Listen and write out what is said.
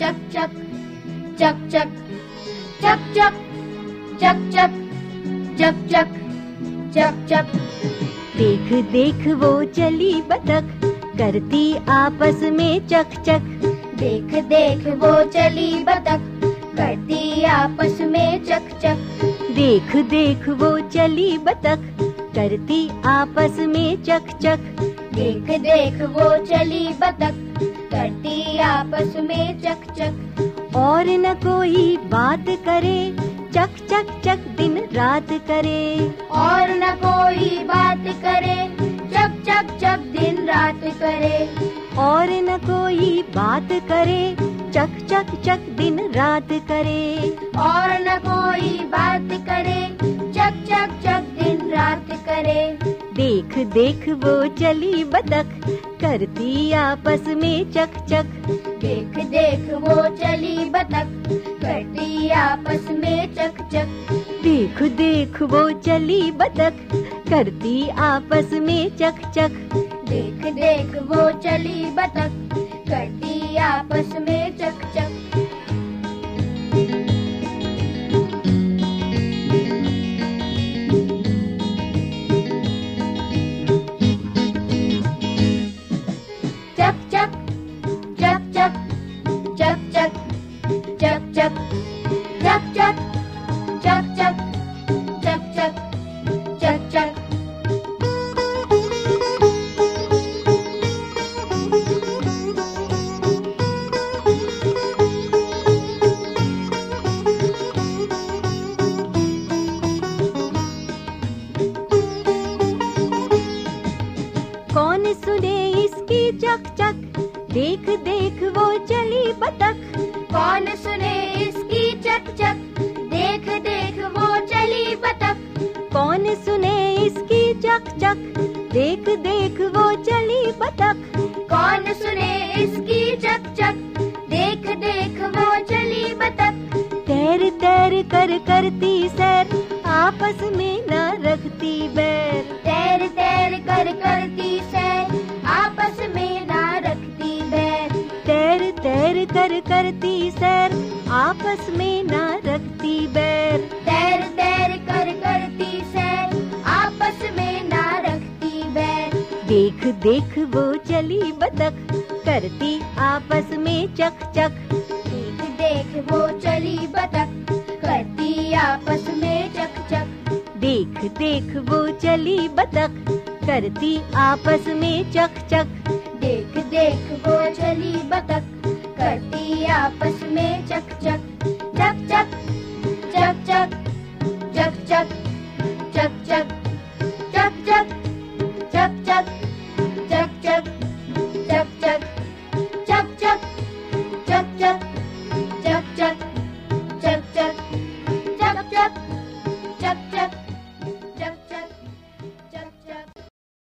चक चक चक चक चक चक चक चक चक चक चक चक देख देख वो चली बतख करती आपस में चक चक। देख देख वो चली बतख करती आपस में चक चक। देख देख वो चली बतख करती आपस में चक चक। देख देख वो चली बतख आपस में चक चक। और न कोई बात करे, चक चक चक दिन रात करे। और न कोई बात करे, चक चक चक दिन रात करे। और न कोई बात करे, चक चक चक दिन रात करे। और देख देख वो चली बतख करती आपस में चक चक देख देख वो चली बतख करती आपस में चक चक देख देख वो चली बतख करती आपस में चक चक देख देख वो चली बतख करती आपस में चक चक चक। देख देख, वो चली बतख। कौन सुने इसकी चक चक? देख देख, वो चली बतख। कौन सुने इसकी चक चक? देख देख, वो चली बतख। कौन सुने इसकी चक चक? देख देख, वो चली बतख। तैर तैर कर, करती सैर। आपस में न रखती बैर। करती सैर आपस में ना रखती बैर। तैर तैर कर करती सैर आपस में ना रखती बैर। देख देख वो चली बतख करती आपस में चक चक देख देख वो चली बतख करती आपस में चक चक देख देख वो चली बतख करती आपस में चक चक देख देख वो duck duck duck duck duck duck duck duck duck duck